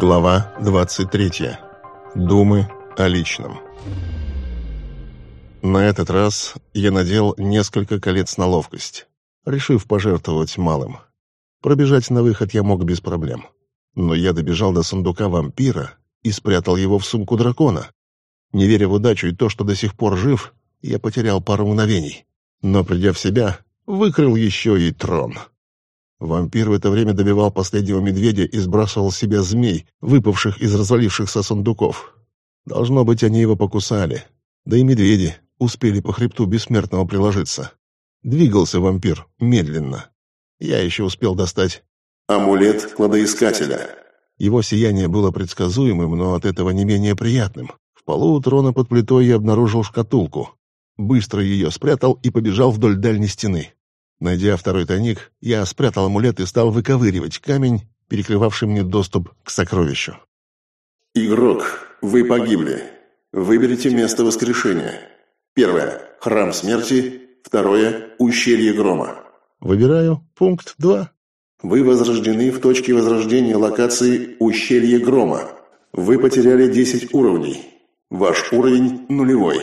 Глава 23. Думы о личном. На этот раз я надел несколько колец на ловкость, решив пожертвовать малым. Пробежать на выход я мог без проблем. Но я добежал до сундука вампира и спрятал его в сумку дракона. Не веря в удачу и то, что до сих пор жив, я потерял пару мгновений. Но, придя в себя, выкрыл еще и трон. Вампир в это время добивал последнего медведя и сбрасывал с себя змей, выпавших из развалившихся сундуков. Должно быть, они его покусали. Да и медведи успели по хребту бессмертного приложиться. Двигался вампир медленно. Я еще успел достать амулет кладоискателя. Его сияние было предсказуемым, но от этого не менее приятным. В полу у трона под плитой я обнаружил шкатулку. Быстро ее спрятал и побежал вдоль дальней стены. Найдя второй тайник, я спрятал амулет и стал выковыривать камень, перекрывавший мне доступ к сокровищу. «Игрок, вы погибли. Выберите место воскрешения. Первое – храм смерти. Второе – ущелье грома». Выбираю пункт 2. Вы возрождены в точке возрождения локации ущелье грома. Вы потеряли 10 уровней. Ваш уровень нулевой.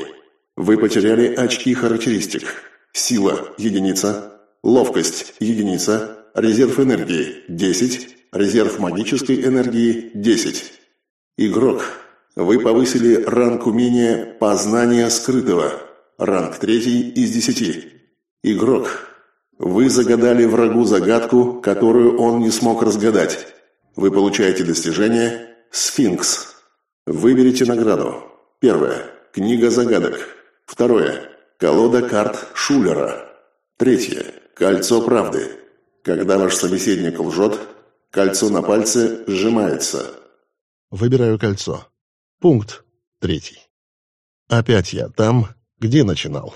Вы потеряли очки характеристик. Сила – единица. Ловкость – единица. Резерв энергии – 10. Резерв магической энергии – 10. Игрок. Вы повысили ранг умения «Познание скрытого». Ранг третий из 10. Игрок. Вы загадали врагу загадку, которую он не смог разгадать. Вы получаете достижение «Сфинкс». Выберите награду. Первое. Книга загадок. Второе. Колода карт Шулера. Третье. Кольцо правды. Когда ваш собеседник лжет, кольцо на пальце сжимается. Выбираю кольцо. Пункт третий. Опять я там, где начинал.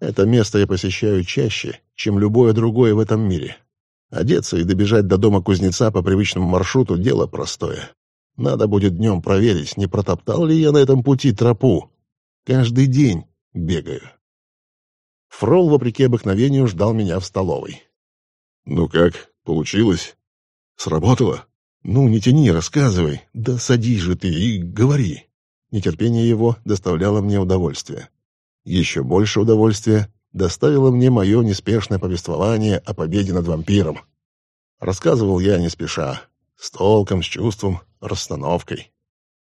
Это место я посещаю чаще, чем любое другое в этом мире. Одеться и добежать до дома кузнеца по привычному маршруту – дело простое. Надо будет днем проверить, не протоптал ли я на этом пути тропу. Каждый день бегаю. Фрол, вопреки обыкновению, ждал меня в столовой. «Ну как, получилось? Сработало?» «Ну, не тяни, рассказывай. Да садись же ты и говори». Нетерпение его доставляло мне удовольствие. Еще больше удовольствия доставило мне мое неспешное повествование о победе над вампиром. Рассказывал я не спеша, с толком, с чувством, расстановкой.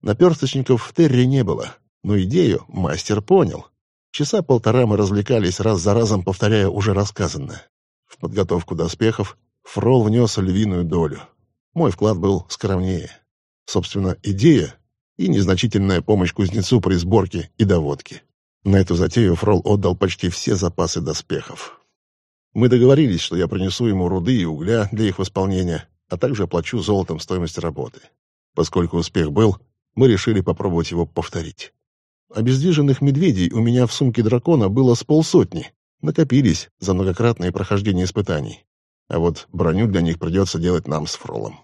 Наперсточников в Терре не было, но идею мастер понял. Часа полтора мы развлекались раз за разом, повторяя уже рассказанное. В подготовку доспехов Фрол внес львиную долю. Мой вклад был скромнее. Собственно, идея и незначительная помощь кузнецу при сборке и доводке. На эту затею Фрол отдал почти все запасы доспехов. Мы договорились, что я принесу ему руды и угля для их восполнения, а также оплачу золотом стоимость работы. Поскольку успех был, мы решили попробовать его повторить. Обездвиженных медведей у меня в сумке дракона было с полсотни. Накопились за многократное прохождение испытаний. А вот броню для них придется делать нам с Фролом.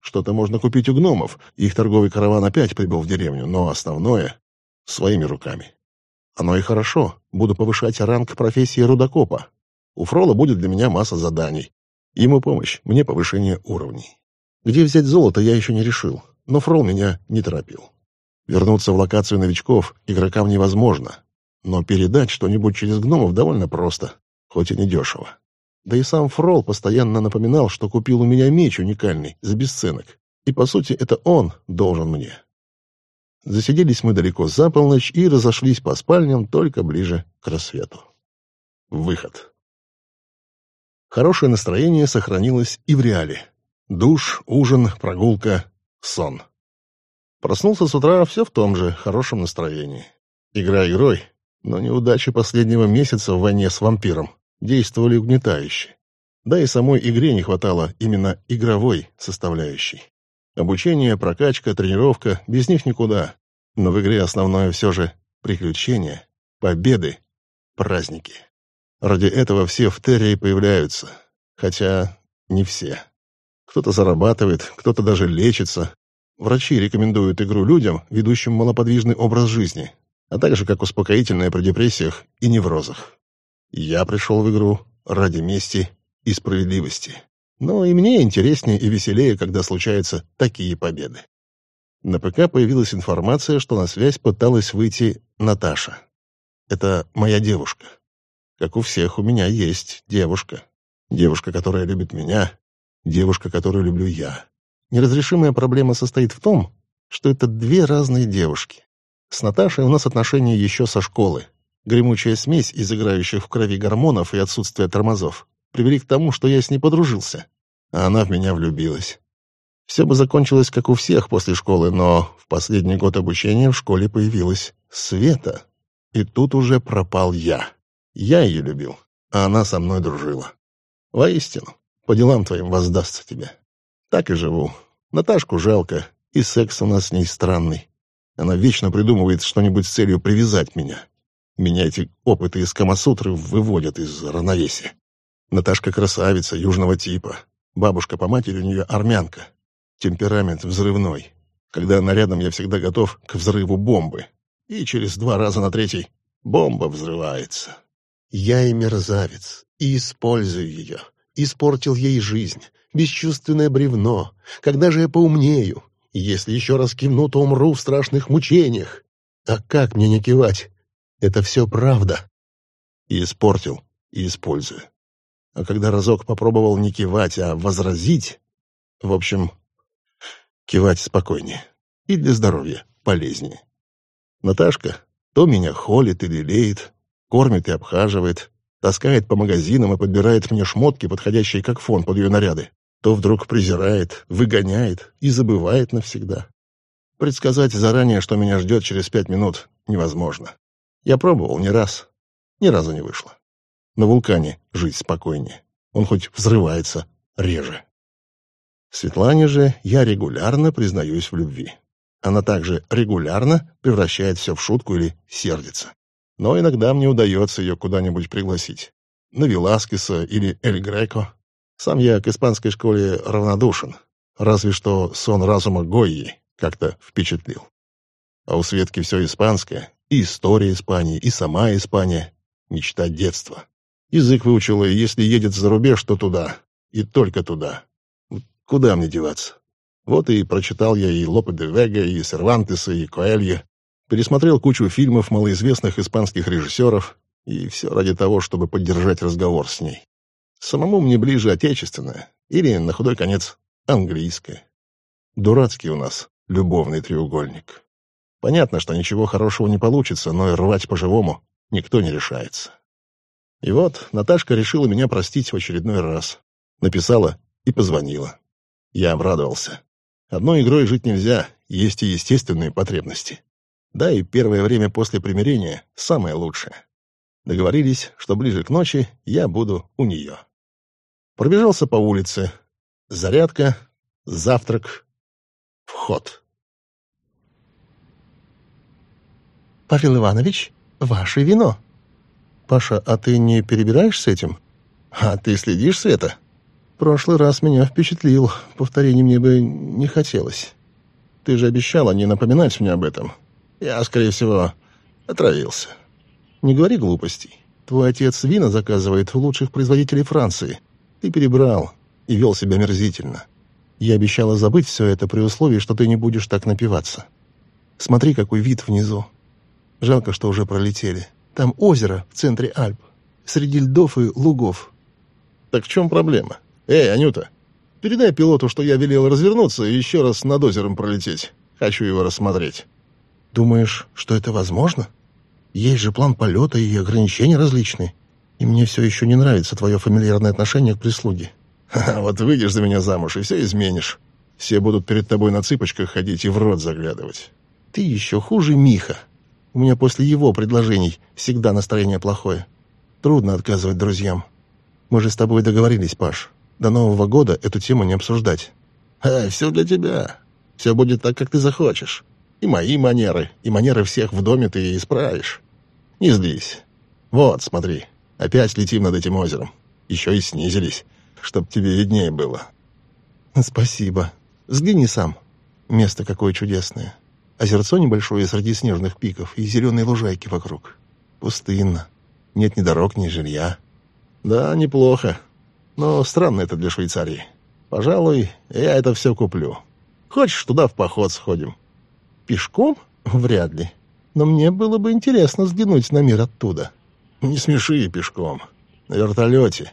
Что-то можно купить у гномов, их торговый караван опять прибыл в деревню, но основное — своими руками. Оно и хорошо, буду повышать ранг профессии рудокопа. У Фрола будет для меня масса заданий. Ему помощь, мне повышение уровней. Где взять золото, я еще не решил, но Фрол меня не торопил. Вернуться в локацию новичков игрокам невозможно, но передать что-нибудь через гномов довольно просто, хоть и недешево. Да и сам Фрол постоянно напоминал, что купил у меня меч уникальный, за бесценок, и, по сути, это он должен мне. Засиделись мы далеко за полночь и разошлись по спальням только ближе к рассвету. Выход. Хорошее настроение сохранилось и в реале. Душ, ужин, прогулка, сон. Проснулся с утра все в том же хорошем настроении. Игра игрой, но неудачи последнего месяца в войне с вампиром действовали угнетающе. Да и самой игре не хватало именно игровой составляющей. Обучение, прокачка, тренировка — без них никуда. Но в игре основное все же приключения, победы, праздники. Ради этого все в Терре появляются. Хотя не все. Кто-то зарабатывает, кто-то даже лечится, Врачи рекомендуют игру людям, ведущим малоподвижный образ жизни, а также как успокоительное при депрессиях и неврозах. Я пришел в игру ради мести и справедливости. Но и мне интереснее и веселее, когда случаются такие победы. На ПК появилась информация, что на связь пыталась выйти Наташа. Это моя девушка. Как у всех, у меня есть девушка. Девушка, которая любит меня. Девушка, которую люблю я. Неразрешимая проблема состоит в том, что это две разные девушки. С Наташей у нас отношения еще со школы. Гремучая смесь из играющих в крови гормонов и отсутствия тормозов привели к тому, что я с ней подружился, а она в меня влюбилась. Все бы закончилось, как у всех после школы, но в последний год обучения в школе появилась Света. И тут уже пропал я. Я ее любил, а она со мной дружила. Воистину, по делам твоим воздастся тебе. Так и живу. Наташку жалко, и секс у нас с ней странный. Она вечно придумывает что-нибудь с целью привязать меня. Меня эти опыты из Камасутры выводят из равновесия. Наташка красавица, южного типа. Бабушка по матери у нее армянка. Темперамент взрывной. Когда она рядом, я всегда готов к взрыву бомбы. И через два раза на третий бомба взрывается. Я и мерзавец, и использую ее. Испортил ей жизнь. Бесчувственное бревно. Когда же я поумнею? Если еще раз кивну, то умру в страшных мучениях. А как мне не кивать? Это все правда. И испортил, и использую. А когда разок попробовал не кивать, а возразить... В общем, Кивать спокойнее. И для здоровья полезнее. Наташка то меня холит и лелеет, кормит и обхаживает, таскает по магазинам и подбирает мне шмотки, подходящие как фон под ее наряды, то вдруг презирает, выгоняет и забывает навсегда. Предсказать заранее, что меня ждет через пять минут, невозможно. Я пробовал не раз, ни разу не вышло. На вулкане жить спокойнее. Он хоть взрывается реже. Светлане же я регулярно признаюсь в любви. Она также регулярно превращает все в шутку или сердится. Но иногда мне удается ее куда-нибудь пригласить. На Веласкеса или Эль Греко. Сам я к испанской школе равнодушен. Разве что сон разума Гойи как-то впечатлил. А у Светки все испанское. И история Испании, и сама Испания. Мечта детства. Язык выучила, и если едет за рубеж, то туда. И только туда. Куда мне деваться? Вот и прочитал я и Лопе де Вега, и Сервантеса, и Коэлье. Пересмотрел кучу фильмов малоизвестных испанских режиссеров, и все ради того, чтобы поддержать разговор с ней. Самому мне ближе отечественное, или, на худой конец, английское. Дурацкий у нас любовный треугольник. Понятно, что ничего хорошего не получится, но и рвать по-живому никто не решается. И вот Наташка решила меня простить в очередной раз. Написала и позвонила. Я обрадовался. Одной игрой жить нельзя, есть и естественные потребности. Да и первое время после примирения самое лучшее. Договорились, что ближе к ночи я буду у нее. Пробежался по улице. Зарядка, завтрак, вход. «Павел Иванович, ваше вино». «Паша, а ты не перебираешь с этим?» «А ты следишь, Света?» прошлый раз меня впечатлил. Повторений мне бы не хотелось. Ты же обещала не напоминать мне об этом. Я, скорее всего, отравился. Не говори глупостей. Твой отец вина заказывает у лучших производителей Франции. Ты перебрал и вел себя мерзительно. Я обещала забыть все это при условии, что ты не будешь так напиваться. Смотри, какой вид внизу. Жалко, что уже пролетели. Там озеро в центре Альп, среди льдов и лугов. Так в чем проблема? «Эй, Анюта, передай пилоту, что я велел развернуться и еще раз над озером пролететь. Хочу его рассмотреть». «Думаешь, что это возможно? Есть же план полета и ограничения различные. И мне все еще не нравится твое фамильярное отношение к прислуге». «Ха, вот выйдешь за меня замуж, и все изменишь. Все будут перед тобой на цыпочках ходить и в рот заглядывать». «Ты еще хуже Миха. У меня после его предложений всегда настроение плохое. Трудно отказывать друзьям. Мы же с тобой договорились, Паш. До Нового года эту тему не обсуждать. «А, все для тебя. Все будет так, как ты захочешь. И мои манеры, и манеры всех в доме ты исправишь. Не злись. Вот, смотри, опять летим над этим озером. Еще и снизились, чтоб тебе виднее было». «Спасибо. Взгляни сам. Место какое чудесное. Озерцо небольшое среди снежных пиков и зеленые лужайки вокруг. Пустынно. Нет ни дорог, ни жилья». «Да, неплохо. Но странно это для Швейцарии. Пожалуй, я это все куплю. Хочешь, туда в поход сходим? Пешком? Вряд ли. Но мне было бы интересно взглянуть на мир оттуда. Не смеши пешком. На вертолете.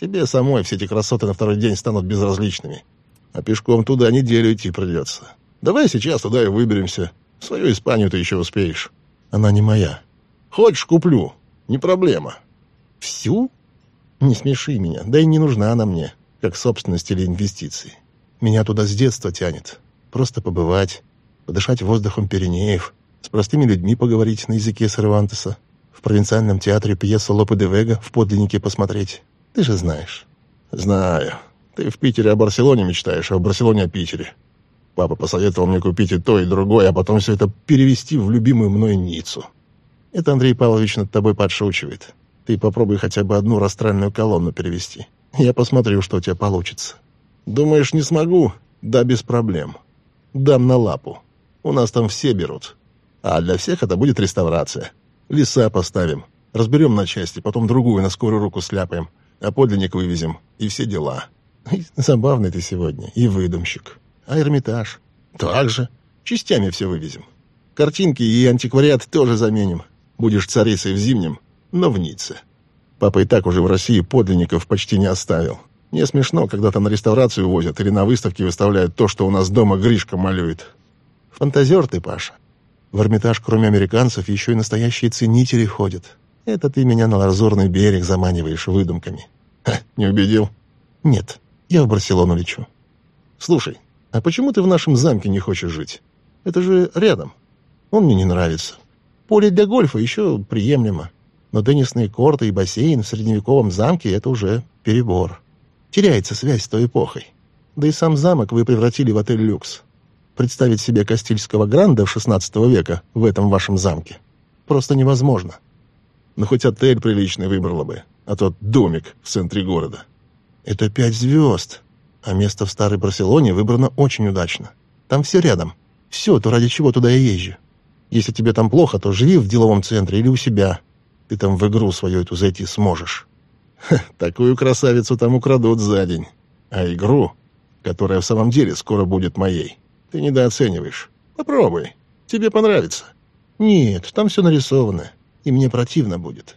Тебе самой все эти красоты на второй день станут безразличными. А пешком туда неделю идти придется. Давай сейчас туда и выберемся. В свою Испанию ты еще успеешь. Она не моя. Хочешь, куплю. Не проблема. Всю? Не смеши меня. Да и не нужна она мне, как собственность или инвестиции. Меня туда с детства тянет. Просто побывать, подышать воздухом Пиренеев, с простыми людьми поговорить на языке Сервантеса, в провинциальном театре пьесу Лопе де Вега в подлиннике посмотреть. Ты же знаешь. Знаю. Ты в Питере о Барселоне мечтаешь, а в Барселоне о Питере. Папа посоветовал мне купить и то, и другое, а потом все это перевести в любимую мной Ниццу. Это Андрей Павлович над тобой подшучивает. Ты попробуй хотя бы одну растральную колонну перевести. Я посмотрю, что у тебя получится. Думаешь, не смогу? Да, без проблем. Дам на лапу. У нас там все берут. А для всех это будет реставрация. Леса поставим, разберем на части, потом другую на скорую руку сляпаем, а подлинник вывезем, и все дела. Забавный ты сегодня, и выдумщик. А Эрмитаж? Так же. Частями все вывезем. Картинки и антиквариат тоже заменим. Будешь царицей в зимнем, но в Ницце. Папа и так уже в России подлинников почти не оставил. Мне смешно, когда там на реставрацию возят или на выставке выставляют то, что у нас дома Гришка малюет. Фантазер ты, Паша. В Эрмитаж, кроме американцев, еще и настоящие ценители ходят. Это ты меня на лазурный берег заманиваешь выдумками. Ха, не убедил? Нет, я в Барселону лечу. Слушай, а почему ты в нашем замке не хочешь жить? Это же рядом. Он мне не нравится. Поле для гольфа еще приемлемо. Но теннисные корты и бассейн в средневековом замке — это уже перебор. Теряется связь с той эпохой. Да и сам замок вы превратили в отель люкс. Представить себе Кастильского Гранда XVI века в этом вашем замке просто невозможно. Но хоть отель приличный выбрала бы, а тот домик в центре города. Это пять звезд, а место в Старой Барселоне выбрано очень удачно. Там все рядом. Все, то ради чего туда я езжу. Если тебе там плохо, то живи в деловом центре или у себя. Ты там в игру свою эту зайти сможешь. Ха, такую красавицу там украдут за день. А игру, которая в самом деле скоро будет моей, ты недооцениваешь. Попробуй. Тебе понравится. Нет, там все нарисовано. И мне противно будет.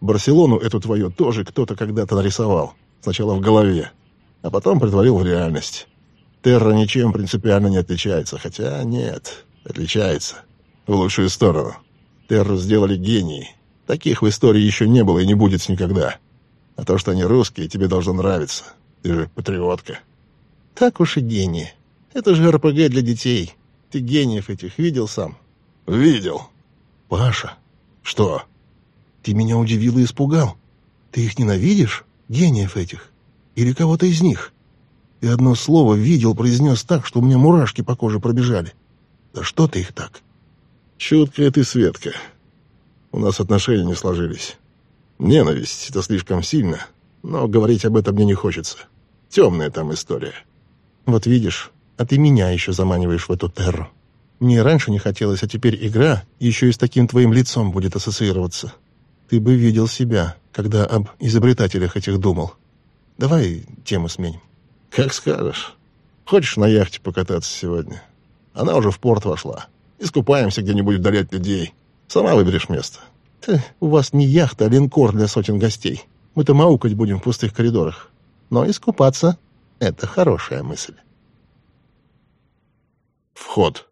Барселону эту твою тоже кто-то когда-то нарисовал. Сначала в голове, а потом притворил в реальность. Терра ничем принципиально не отличается, хотя нет, отличается. В лучшую сторону. Терру сделали гении. Таких в истории еще не было и не будет никогда. А то, что они русские, тебе должно нравиться. Ты же патриотка. Так уж и гении. Это же РПГ для детей. Ты гениев этих видел сам? Видел. Паша. Что? Ты меня удивил и испугал. Ты их ненавидишь, гениев этих? Или кого-то из них? И одно слово «видел» произнес так, что у меня мурашки по коже пробежали. Да что ты их так? Чуткая ты, Светка. У нас отношения не сложились. Ненависть — это слишком сильно, но говорить об этом мне не хочется. Темная там история. Вот видишь, а ты меня еще заманиваешь в эту терру. Мне раньше не хотелось, а теперь игра еще и с таким твоим лицом будет ассоциироваться. Ты бы видел себя, когда об изобретателях этих думал. Давай тему сменим. Как скажешь. Хочешь на яхте покататься сегодня? Она уже в порт вошла. Искупаемся где-нибудь вдали от людей. Сама выберешь место. Ты, у вас не яхта, а линкор для сотен гостей. Мы-то маукать будем в пустых коридорах. Но искупаться — это хорошая мысль. Вход.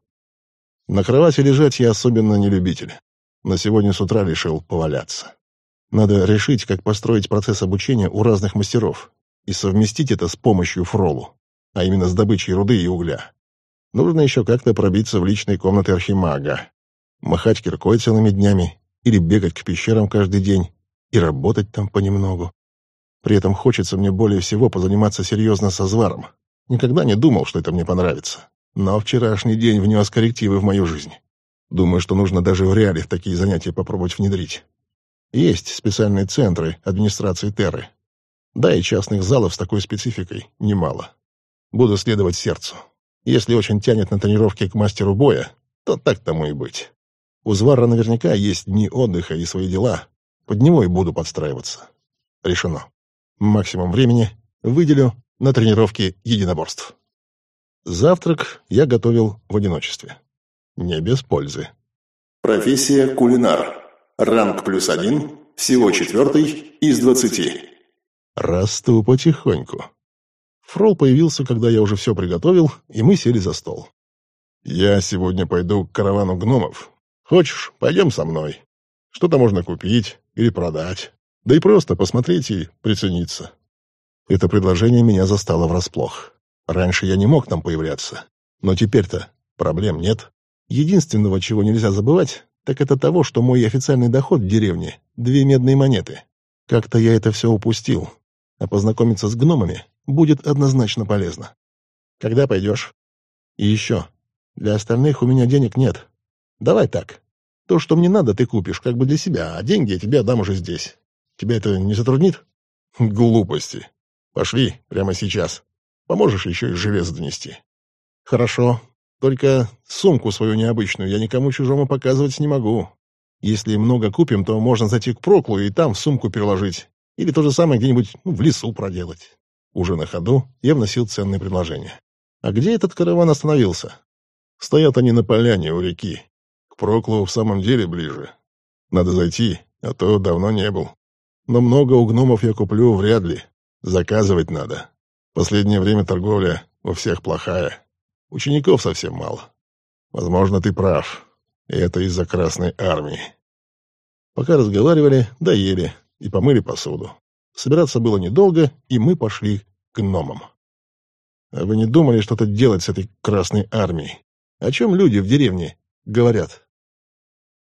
На кровати лежать я особенно не любитель. На сегодня с утра решил поваляться. Надо решить, как построить процесс обучения у разных мастеров и совместить это с помощью фролу, а именно с добычей руды и угля. Нужно еще как-то пробиться в личные комнаты архимага, махать киркой целыми днями или бегать к пещерам каждый день и работать там понемногу. При этом хочется мне более всего позаниматься серьезно со зваром. Никогда не думал, что это мне понравится. Но вчерашний день внес коррективы в мою жизнь. Думаю, что нужно даже в реале такие занятия попробовать внедрить. Есть специальные центры администрации Терры. Да, и частных залов с такой спецификой немало. Буду следовать сердцу. Если очень тянет на тренировки к мастеру боя, то так тому и быть. У Звара наверняка есть дни отдыха и свои дела. Под него и буду подстраиваться. Решено. Максимум времени выделю на тренировки единоборств. Завтрак я готовил в одиночестве. Не без пользы. Профессия кулинар. Ранг плюс один, всего четвертый из двадцати. Расту потихоньку. Фрол появился, когда я уже все приготовил, и мы сели за стол. «Я сегодня пойду к каравану гномов. Хочешь, пойдем со мной? Что-то можно купить или продать. Да и просто посмотреть и прицениться». Это предложение меня застало врасплох. Раньше я не мог там появляться. Но теперь-то проблем нет. Единственного, чего нельзя забывать, так это того, что мой официальный доход в деревне — две медные монеты. Как-то я это все упустил. А познакомиться с гномами будет однозначно полезно. Когда пойдешь? И еще. Для остальных у меня денег нет. Давай так. То, что мне надо, ты купишь как бы для себя, а деньги я тебе отдам уже здесь. Тебя это не затруднит? Глупости. Пошли прямо сейчас. Поможешь еще и железо донести. Хорошо. Только сумку свою необычную я никому чужому показывать не могу. Если много купим, то можно зайти к Проклу и там в сумку переложить. Или то же самое где-нибудь ну, в лесу проделать. Уже на ходу я вносил ценные предложения. А где этот караван остановился? Стоят они на поляне у реки. К Проклу в самом деле ближе. Надо зайти, а то давно не был. Но много у гномов я куплю вряд ли. Заказывать надо. Последнее время торговля у всех плохая. Учеников совсем мало. Возможно, ты прав. И это из-за Красной Армии. Пока разговаривали, доели и помыли посуду. Собираться было недолго, и мы пошли к гномам. А вы не думали что-то делать с этой Красной Армией? О чем люди в деревне говорят?